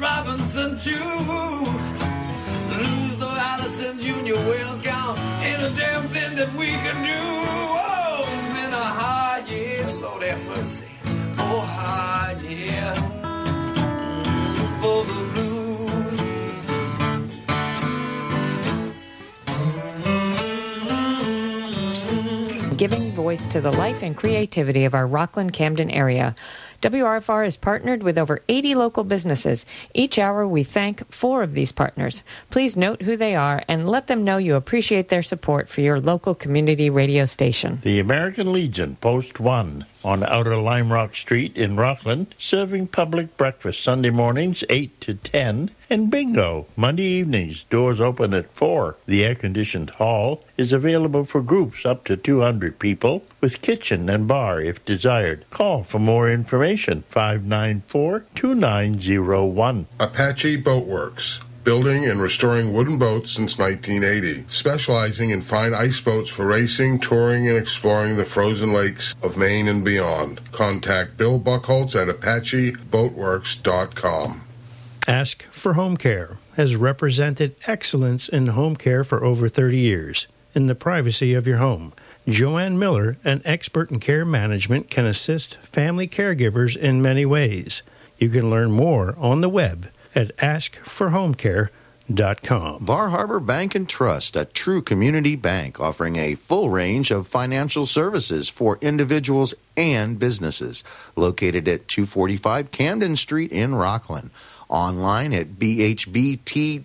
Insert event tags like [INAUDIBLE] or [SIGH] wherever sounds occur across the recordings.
Robinson Allison. Wells gone. Ain't a damn thing that we can do. Oh, hard. Lord have mercy. Oh, hard. Mm, for the blues. giving voice to the life and creativity of our Rockland Camden area. WRFR is partnered with over 80 local businesses. Each hour, we thank four of these partners. Please note who they are and let them know you appreciate their support for your local community radio station. The American Legion, Post 1, on Outer Lime Rock Street in Rockland, serving public breakfast Sunday mornings 8 to 10, and bingo Monday evenings, doors open at 4. The air conditioned hall is available for groups up to 200 people with kitchen and bar if desired. Call for more information 594 2901. Apache Boatworks. Building and restoring wooden boats since 1980, specializing in fine ice boats for racing, touring, and exploring the frozen lakes of Maine and beyond. Contact Bill Buckholz at ApacheBoatworks.com. Ask for Home Care has represented excellence in home care for over 30 years in the privacy of your home. Joanne Miller, an expert in care management, can assist family caregivers in many ways. You can learn more on the web at askforhomecare.com. Bar Harbor Bank and Trust, a true community bank offering a full range of financial services for individuals and businesses. Located at 245 Camden Street in Rockland. Online at bhbt.com.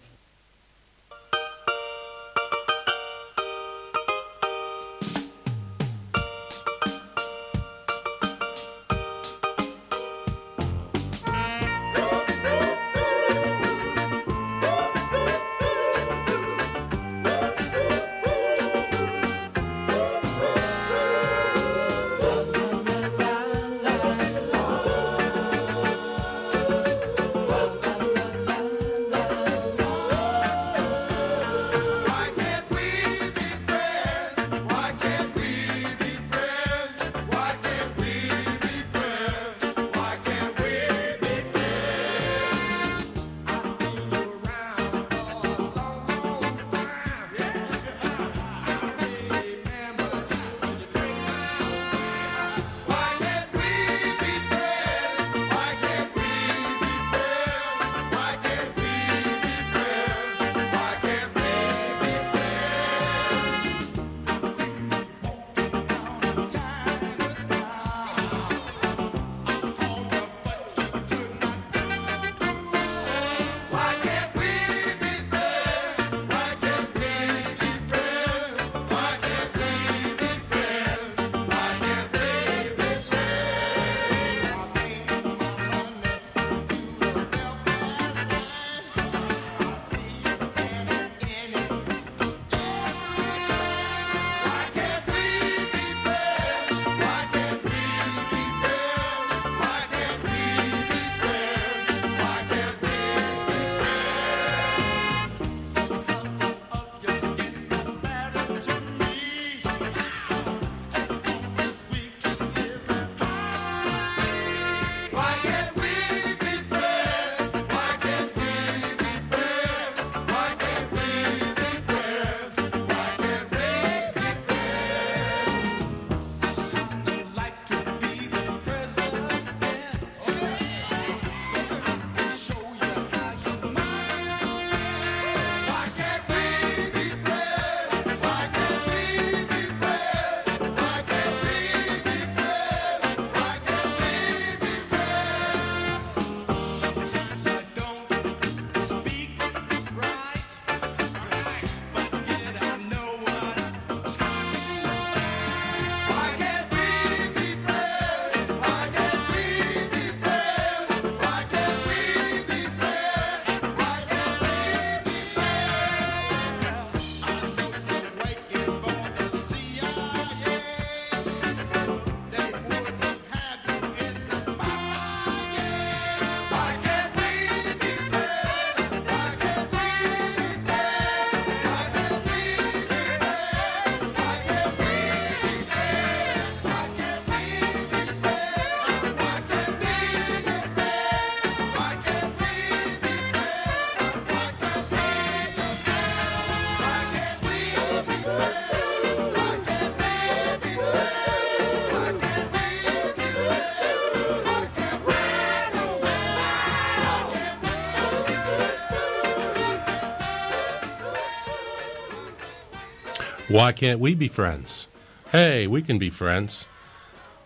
Why can't we be friends? Hey, we can be friends.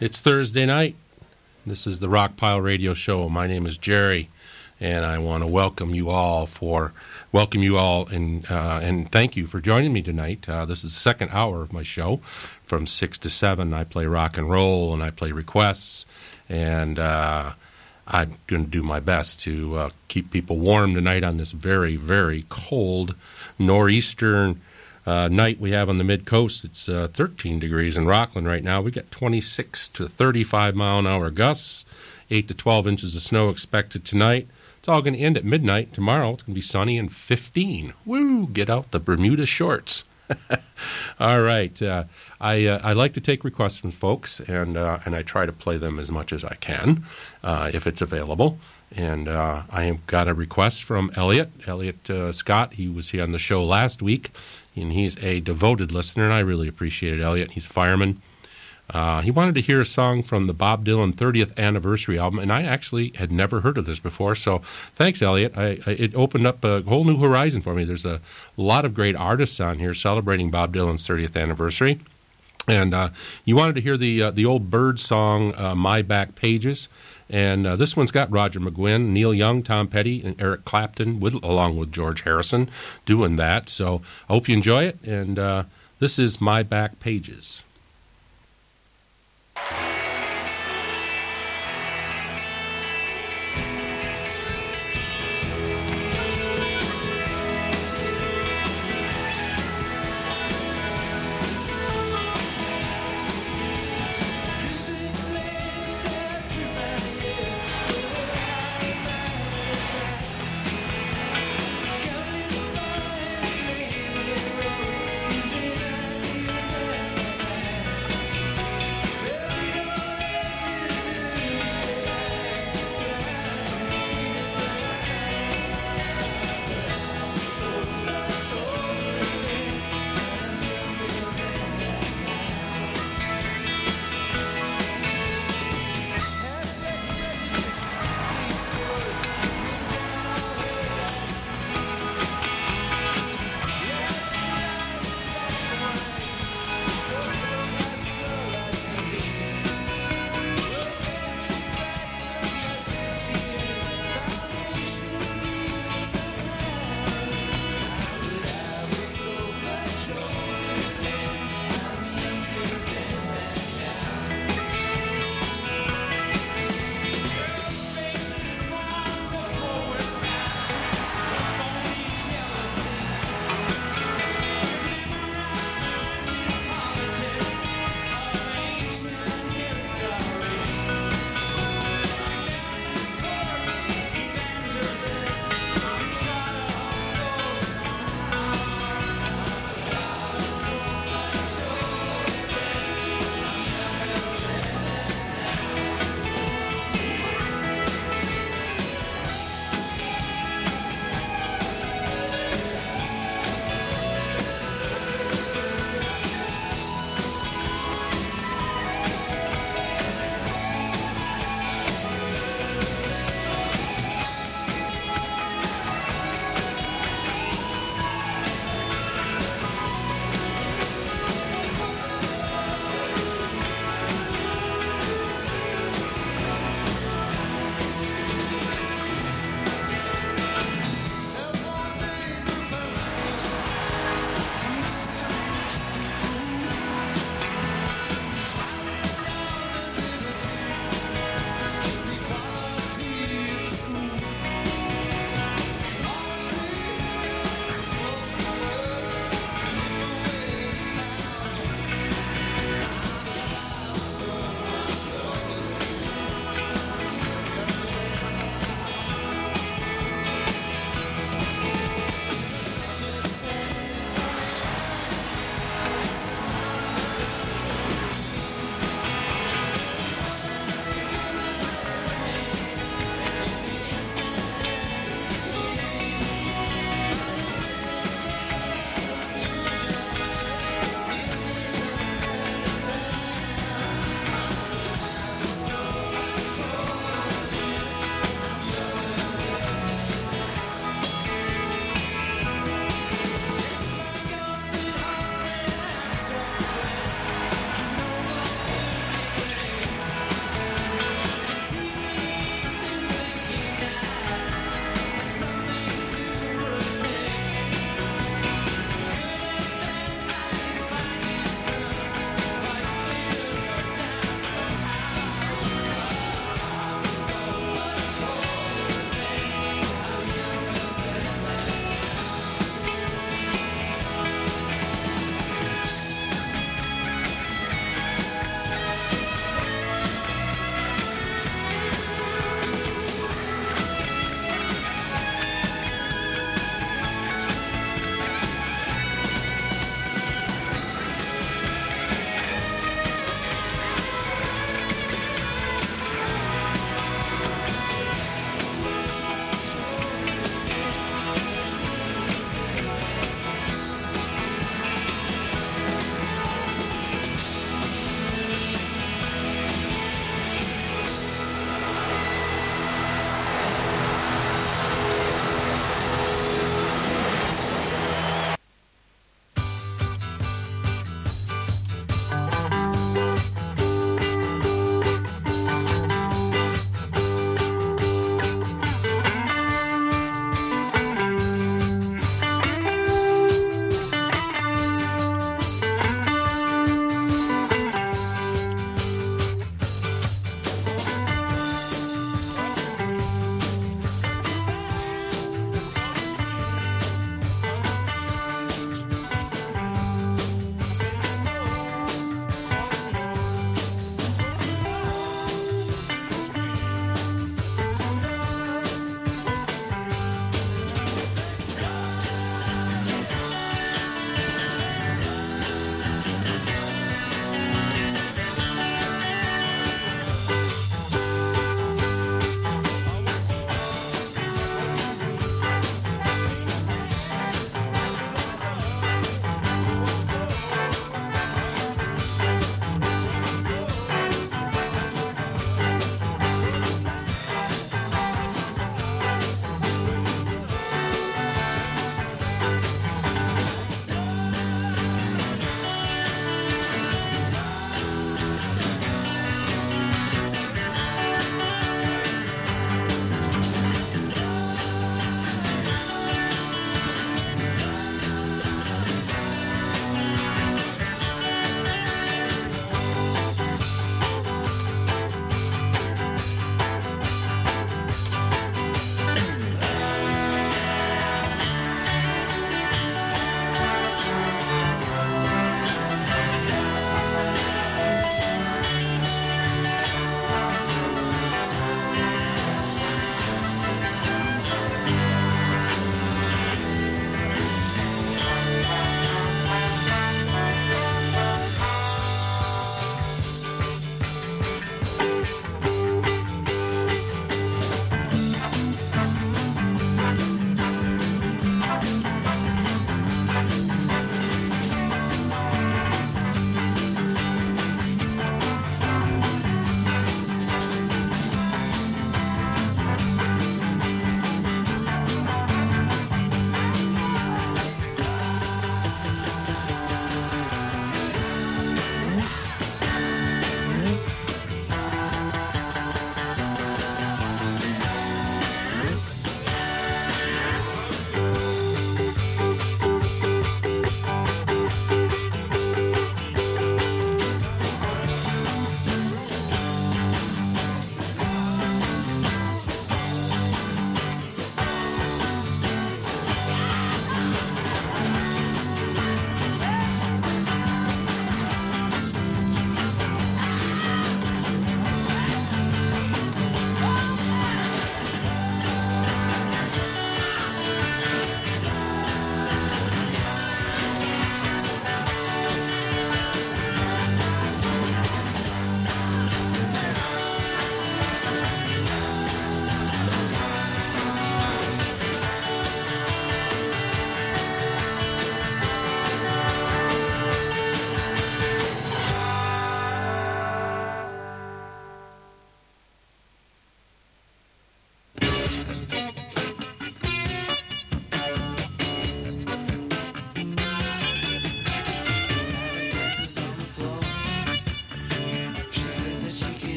It's Thursday night. This is the Rockpile Radio Show. My name is Jerry, and I want to welcome you all for welcome you all and uh, and thank you for joining me tonight. Uh, this is the second hour of my show, from six to seven. I play rock and roll and I play requests, and uh, I'm going to do my best to keep people warm tonight on this very very cold nor'eastern uh, night we have on the mid coast. It's uh, 13 degrees in Rockland right now. We got 26 to 35 mile an hour gusts, 8 to 12 inches of snow expected tonight. It's all going to end at midnight. Tomorrow it's going to be sunny and 15. Woo! Get out the Bermuda shorts. [LAUGHS] all right. Uh, I, uh, I like to take requests from folks, and, uh, and I try to play them as much as I can uh, if it's available. And uh, I have got a request from Elliot, Elliot Scott. He was here on the show last week and he's a devoted listener, and I really appreciate it, Elliot. He's a fireman. Uh, he wanted to hear a song from the Bob Dylan 30th anniversary album, and I actually had never heard of this before. So thanks, Elliot. I, I, it opened up a whole new horizon for me. There's a lot of great artists on here celebrating Bob Dylan's 30th anniversary. And uh, you wanted to hear the, uh, the old Byrds song, My Back Pages. And uh, this one's got Roger McGuinn, Neil Young, Tom Petty, and Eric Clapton, with, along with George Harrison, doing that. So I hope you enjoy it. And uh, this is My Back Pages.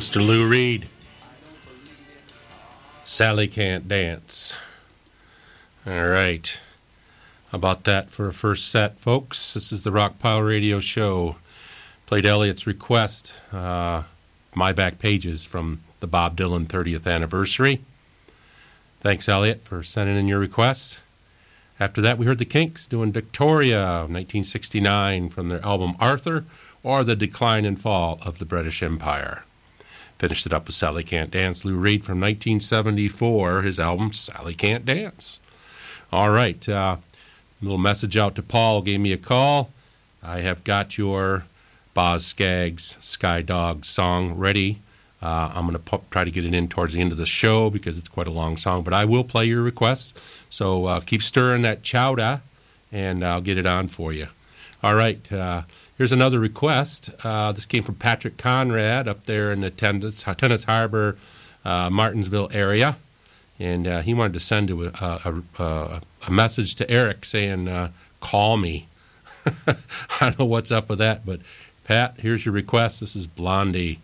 Mr. Lou Reed. Sally can't dance. All right. How about that for a first set, folks? This is the Rock Pile Radio Show. Played Elliot's request, uh, My Back Pages from the Bob Dylan 30th anniversary. Thanks, Elliot, for sending in your request. After that, we heard the Kinks doing Victoria, 1969, from their album Arthur, or The Decline and Fall of the British Empire. Finished it up with Sally Can't Dance, Lou Reed from 1974, his album Sally Can't Dance. All right, uh, little message out to Paul, gave me a call. I have got your Boz Scaggs Sky Dog song ready. Uh, I'm going to try to get it in towards the end of the show because it's quite a long song, but I will play your requests. So uh, keep stirring that chowder, and I'll get it on for you. All right, uh, here's another request. Uh, this came from Patrick Conrad up there in the Tenants, Tenants Harbor, uh, Martinsville area. And uh, he wanted to send a, a, a, a message to Eric saying, call me. [LAUGHS] I don't know what's up with that, but Pat, here's your request. This is Blondie.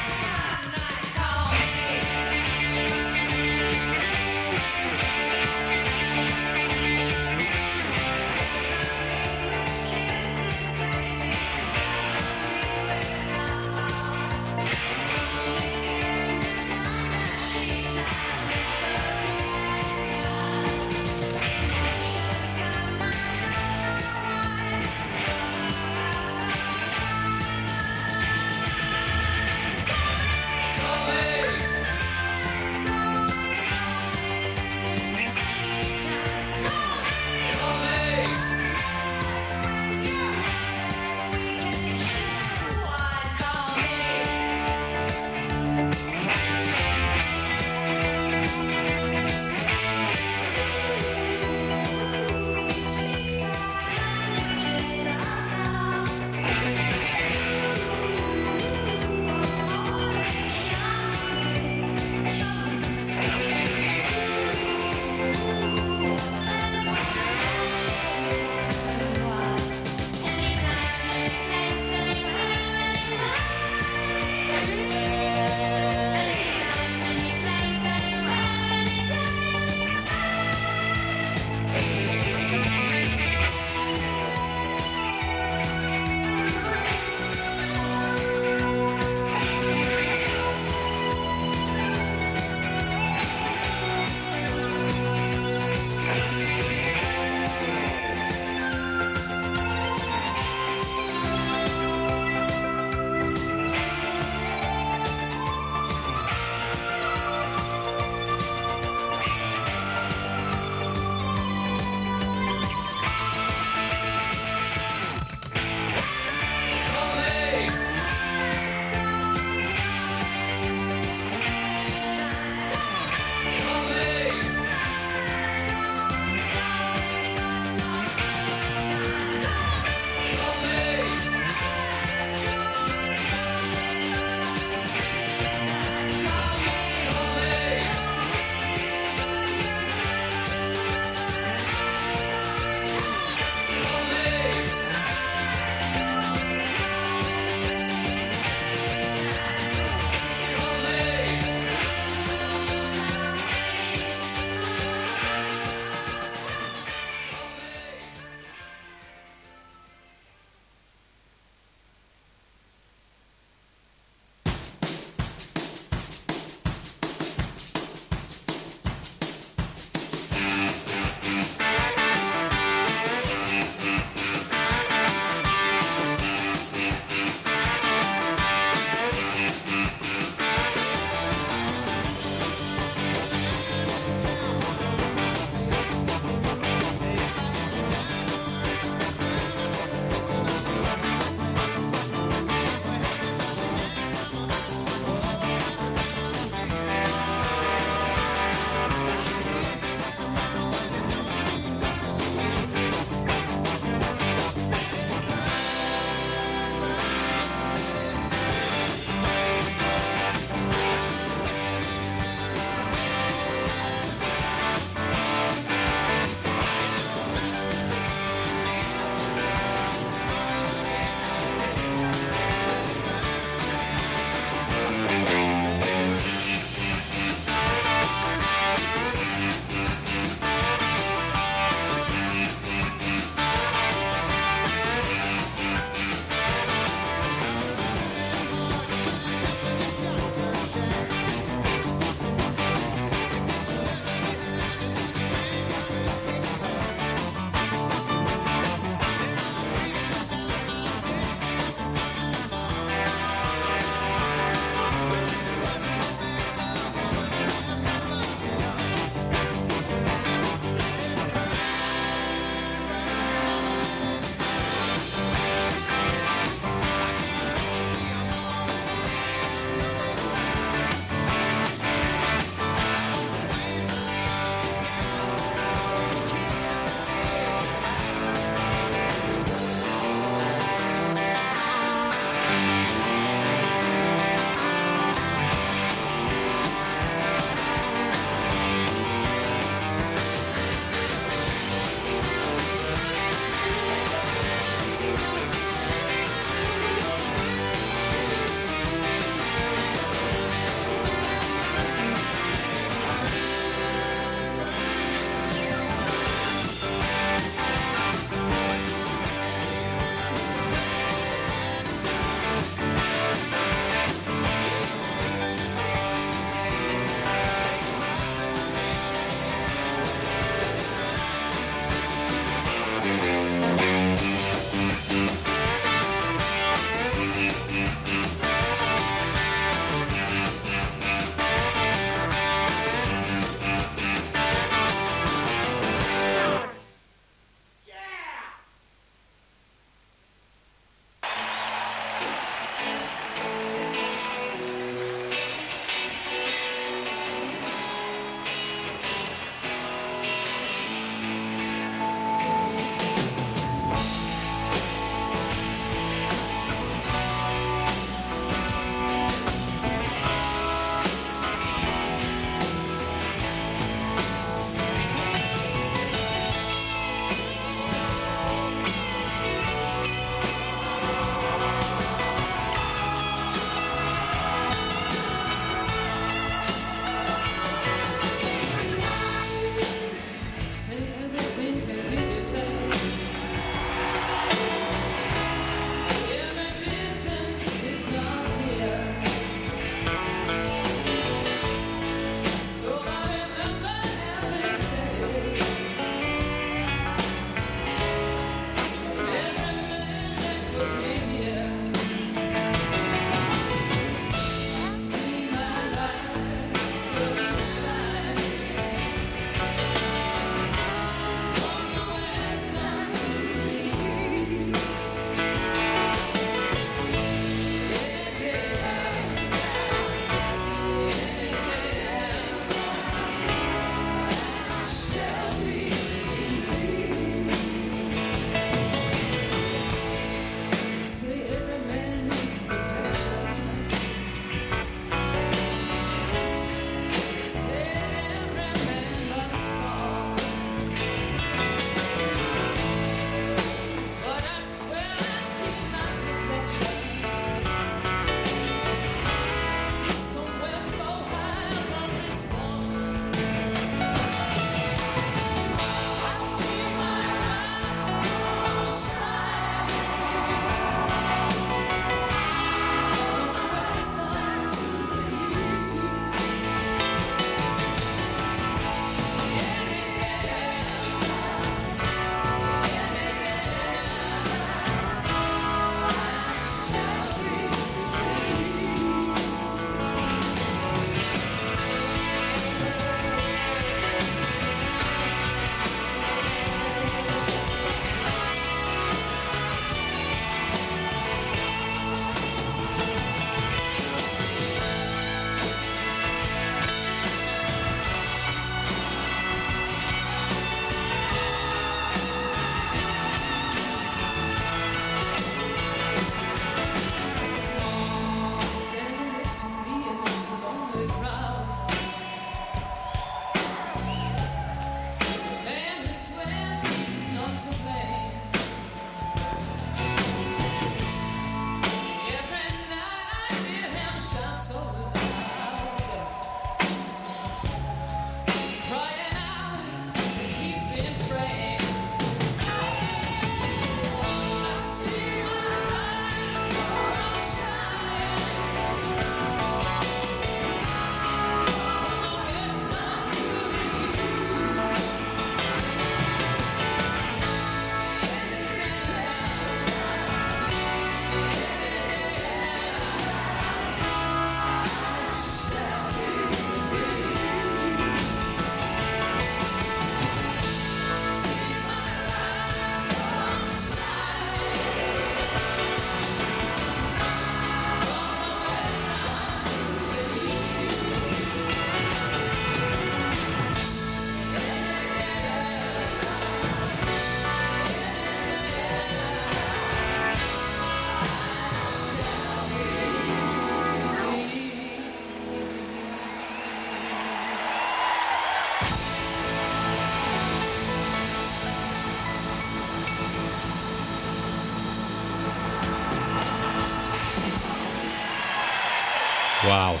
Wow.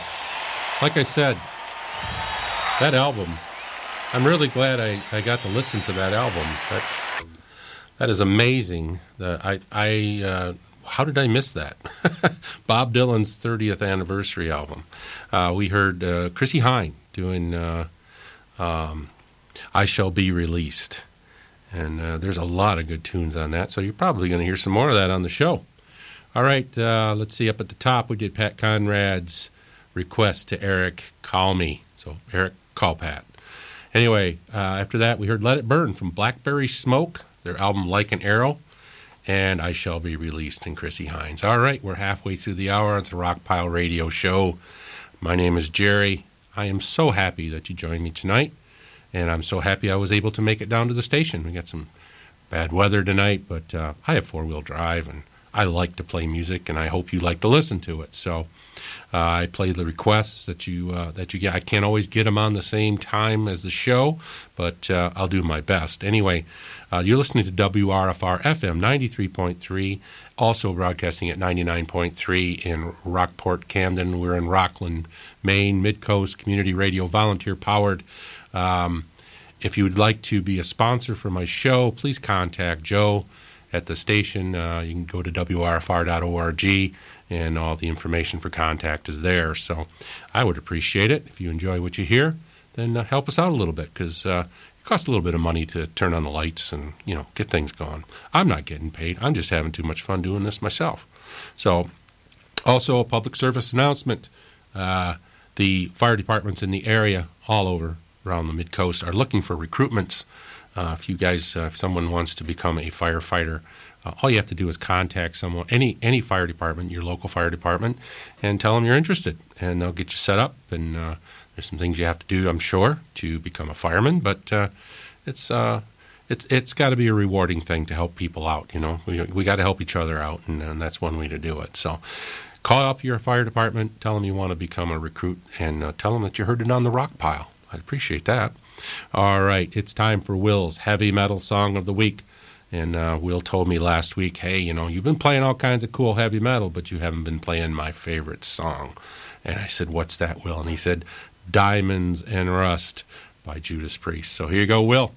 Like I said, that album, I'm really glad I, I got to listen to that album. That's that is amazing. The, I I uh, how did I miss that? [LAUGHS] Bob Dylan's 30th anniversary album. Uh, we heard uh, Chrissie Hynde doing uh, um, "I Shall Be Released," and uh, there's a lot of good tunes on that. So you're probably going to hear some more of that on the show. All right, uh, let's see. Up at the top, we did Pat Conrad's request to Eric Call Me. So, Eric, call Pat. Anyway, uh, after that, we heard Let It Burn from Blackberry Smoke, their album Like an Arrow, and I Shall Be Released in Chrissie Hynde. All right, we're halfway through the hour. It's a Rockpile Radio show. My name is Jerry. I am so happy that you joined me tonight, and I'm so happy I was able to make it down to the station. We got some bad weather tonight, but uh, I have four wheel drive and I like to play music, and I hope you like to listen to it. So uh, I play the requests that you uh, that you get. I can't always get them on the same time as the show, but uh, I'll do my best. Anyway, you're listening to WRFR FM 93.3, also broadcasting at 99.3 in Rockport, Camden. We're in Rockland, Maine, Midcoast Community Radio, volunteer powered. Um, if you would like to be a sponsor for my show, please contact Joe at the station. Uh, you can go to WRFR.org, and all the information for contact is there. So I would appreciate it. If you enjoy what you hear, then uh, help us out a little bit because uh, it costs a little bit of money to turn on the lights and you know get things going. I'm not getting paid. I'm just having too much fun doing this myself. So, also a public service announcement. the fire departments in the area all over around the mid coast are looking for recruitments uh, if you guys, uh, if someone wants to become a firefighter, uh, all you have to do is contact someone, any any fire department, your local fire department, and tell them you're interested, and they'll get you set up. And there's some things you have to do, I'm sure, to become a fireman, but it's it's it's got to be a rewarding thing to help people out. You know, we we got to help each other out, and, and, that's one way to do it. So, call up your fire department, tell them you want to become a recruit, and uh, tell them that you heard it on the rock pile. I'd appreciate that. All right, it's time for Will's heavy metal song of the week. And uh, Will told me last week, hey, you know, you've been playing all kinds of cool heavy metal, but you haven't been playing my favorite song. And I said, what's that, Will? And he said, Diamonds and Rust by Judas Priest. So here you go, Will.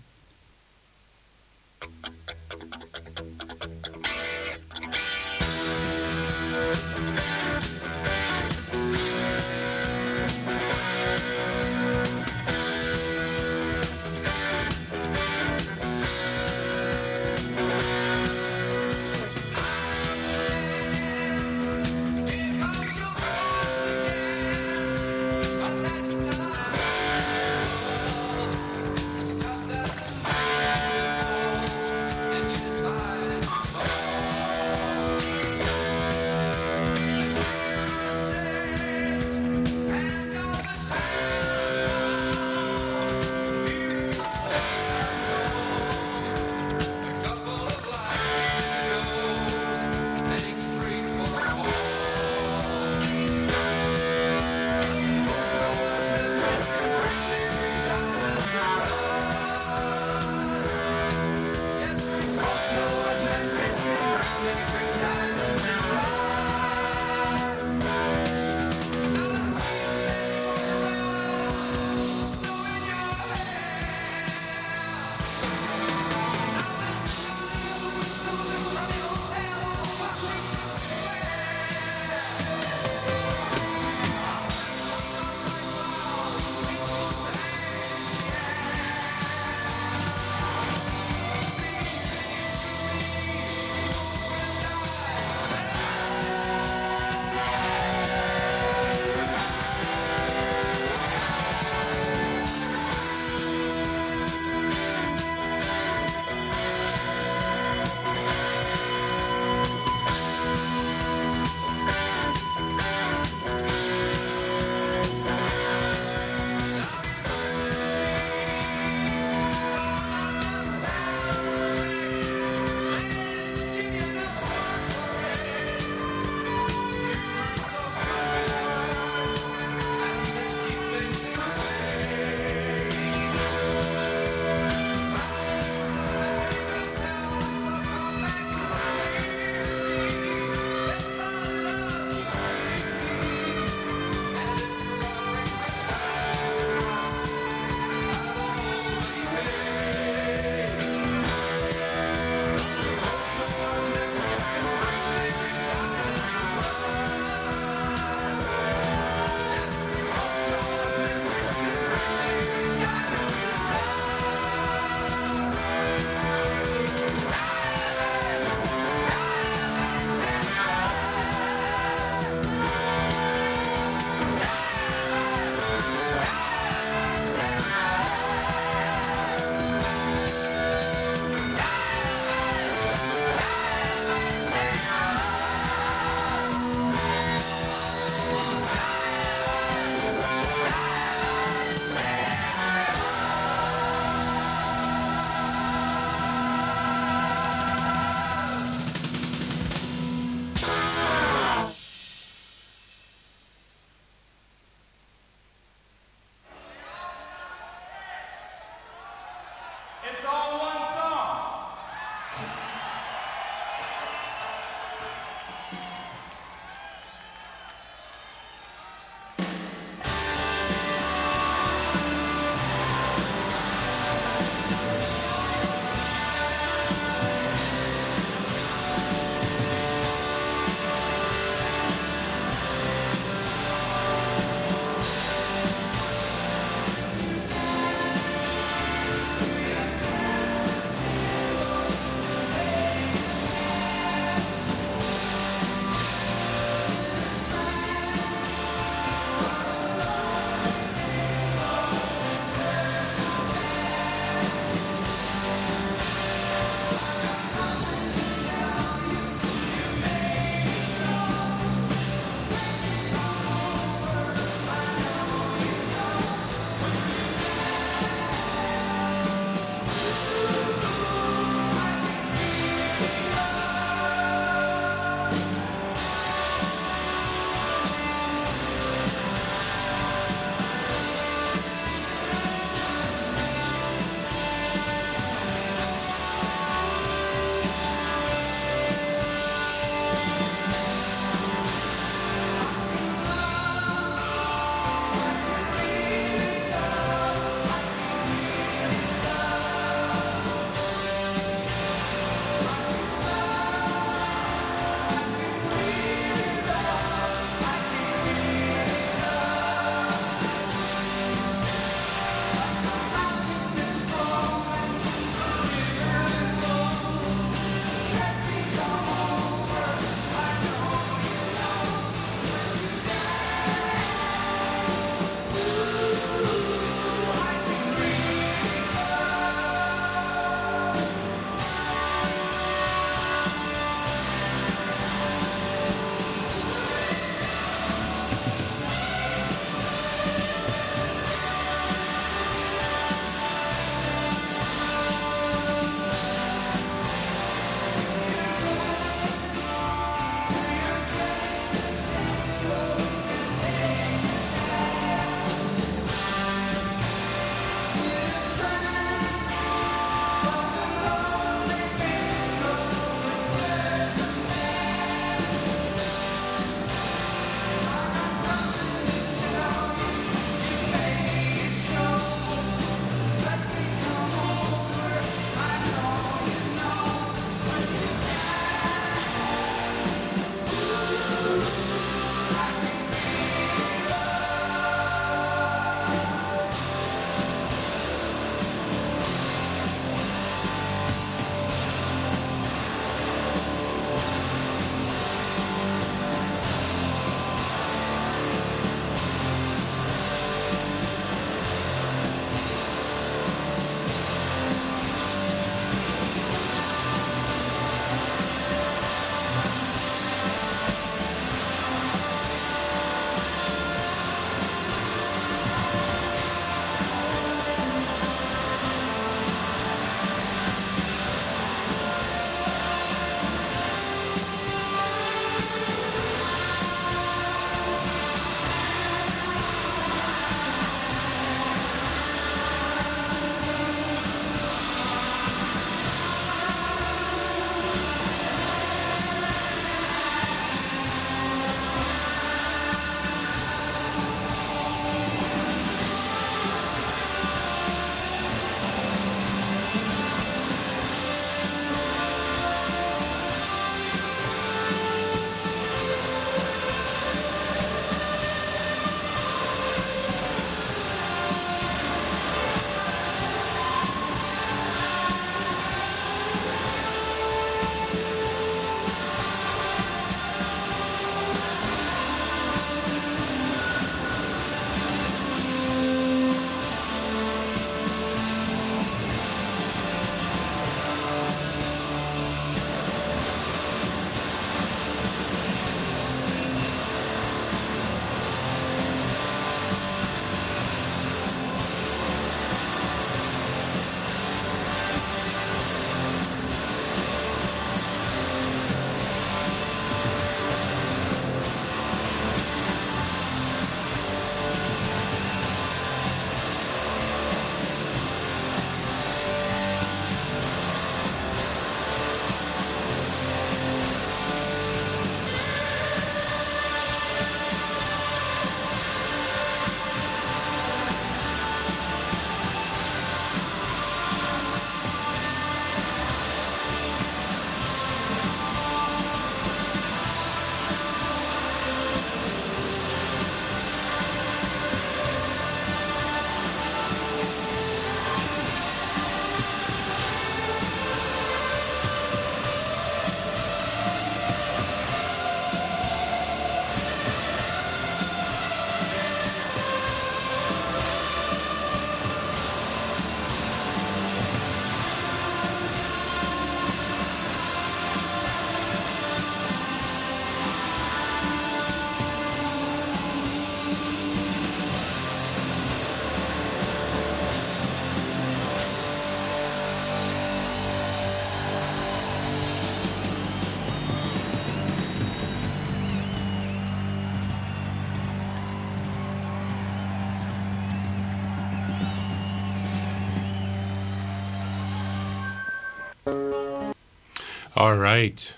All right.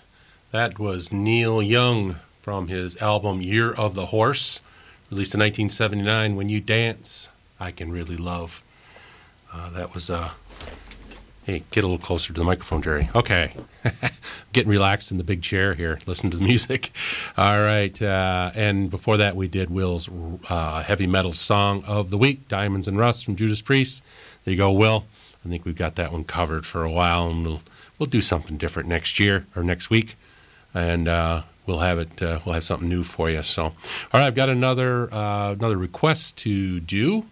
That was Neil Young from his album Year of the Horse, released in 1979. When You Dance, I Can Really Love. Uh, that was, uh, hey, get a little closer to the microphone, Jerry. Okay. [LAUGHS] Getting relaxed in the big chair here, listen to the [LAUGHS] music. All right. Uh, and before that, we did Will's uh, heavy metal song of the week, Diamonds and Rust from Judas Priest. There you go, Will. I think we've got that one covered for a while, and we'll we'll do something different next year or next week, and uh, we'll have it. Uh, we'll have something new for you. So, all right, I've got another uh, another request to do,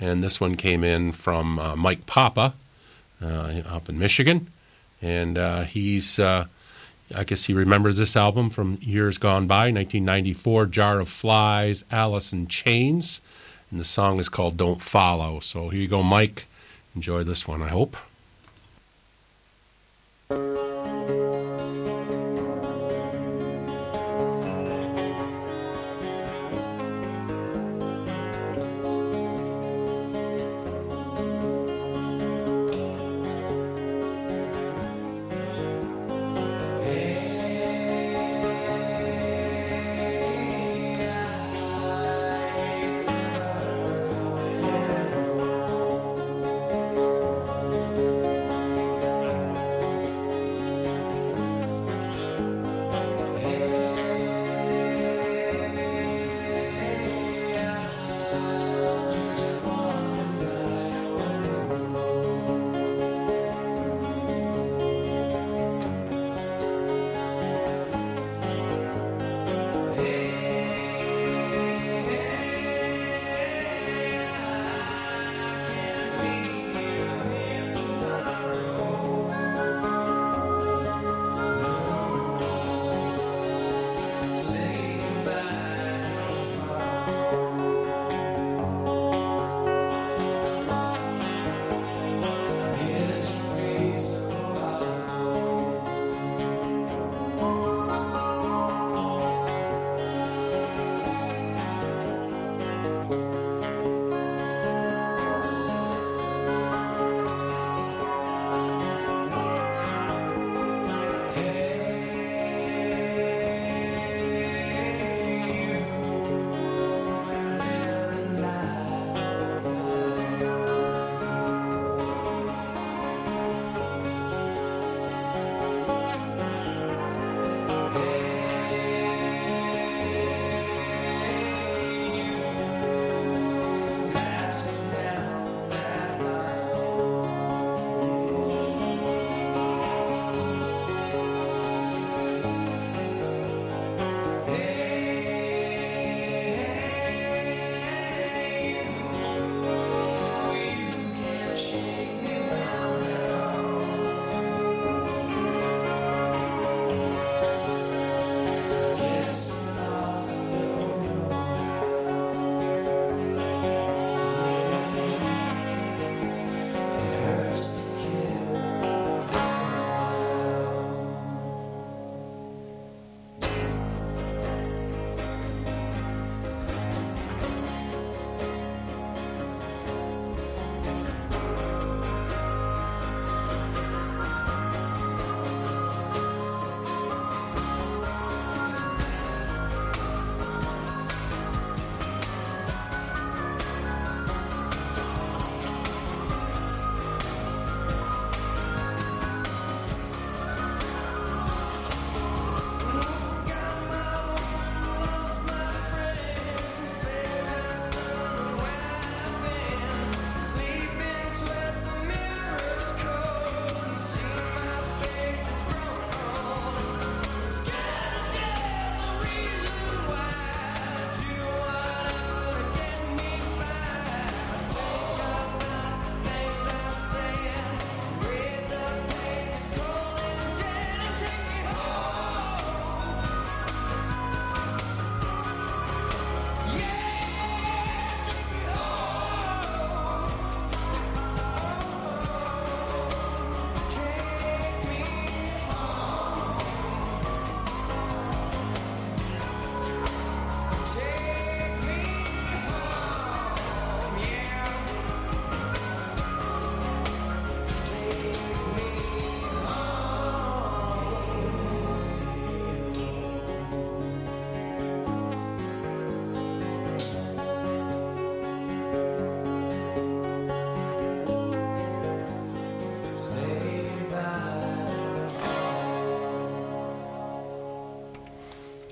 and this one came in from uh, Mike Papa up in Michigan, and he's. I guess he remembers this album from years gone by, 1994, Jar of Flies, Alice in Chains, and the song is called Don't Follow. So here you go, Mike. Enjoy this one, I hope thank you.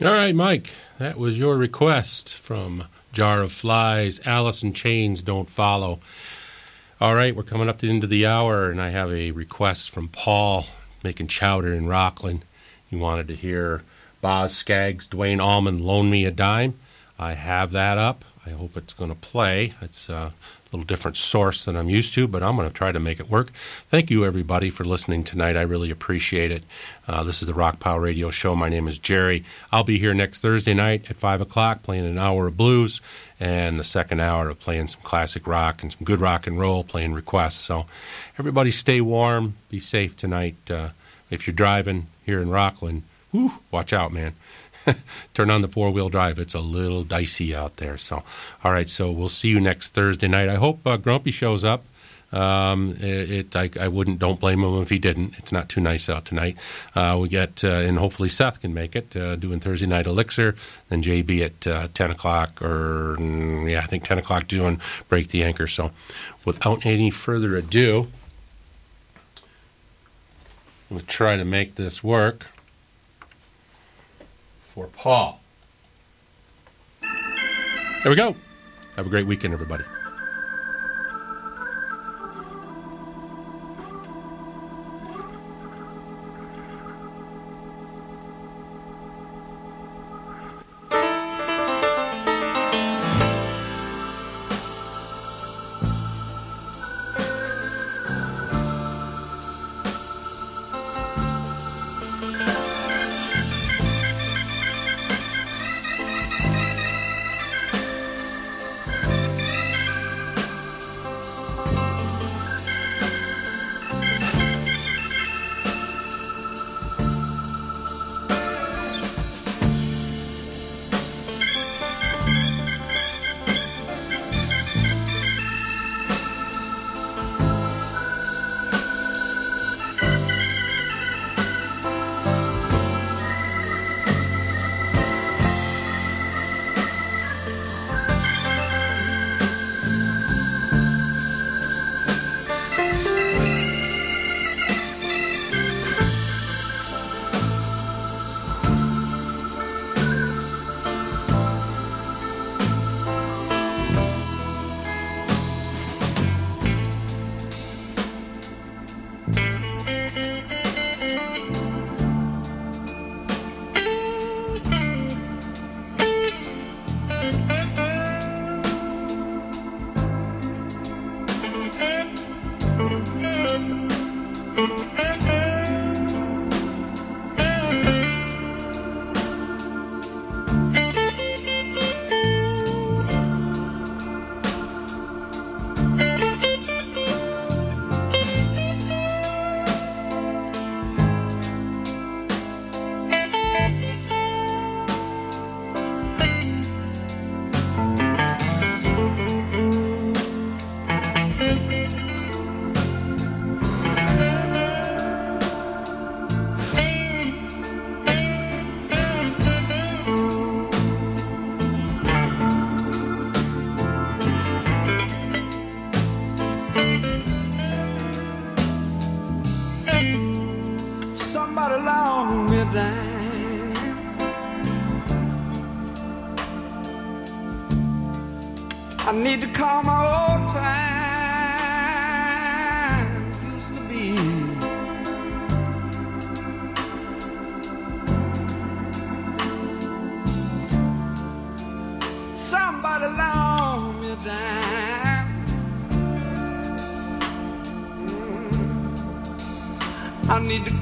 All right, Mike, that was your request from Jar of Flies. Alice in Chains Don't Follow. All right, we're coming up to the end of the hour, and I have a request from Paul making chowder in Rockland. He wanted to hear Boz Scaggs, Duane Allman, Loan Me a Dime. I have that up. I hope it's going to play. It's uh, little different source than I'm used to, but I'm going to try to make it work. Thank you, everybody, for listening tonight. I really appreciate it. Uh, this is the Rock Pile Radio Show. My name is Jerry. I'll be here next Thursday night at 5 o'clock playing an hour of blues and the second hour of playing some classic rock and some good rock and roll, playing requests. So, everybody stay warm, be safe tonight. Uh, if you're driving here in Rockland, whew, watch out, man. [LAUGHS] turn on the four wheel drive. It's a little dicey out there. So, all right. So we'll see you next Thursday night. I hope uh, Grumpy shows up. Um, it, I, I, wouldn't. Don't blame him if he didn't. It's not too nice out tonight. Uh, we get uh, and hopefully Seth can make it doing Thursday night Elixir. Then JB at ten o'clock or mm, yeah, I think ten o'clock doing Break the Anchor. So, without any further ado, I'm to try to make this work for Paul. There we go. Have a great weekend, everybody.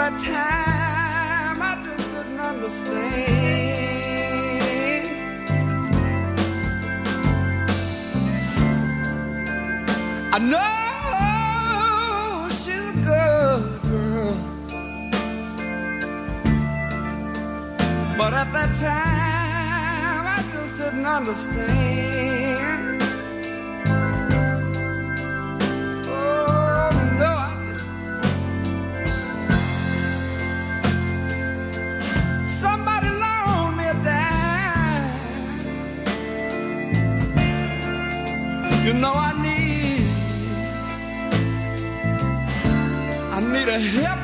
that time I just didn't understand. I know she's a good girl, but at that time I just didn't understand. You know I need, I need a help.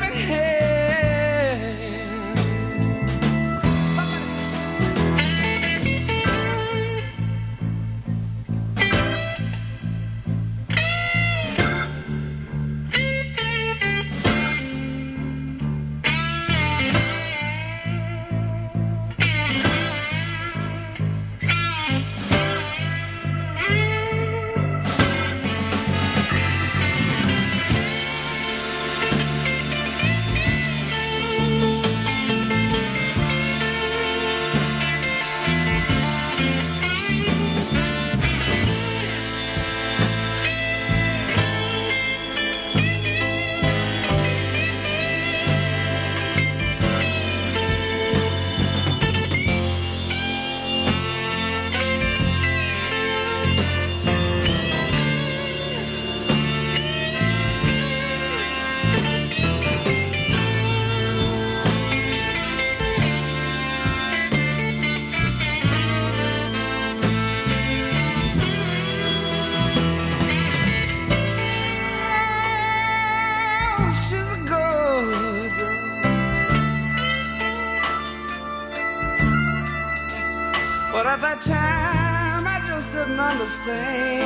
thing.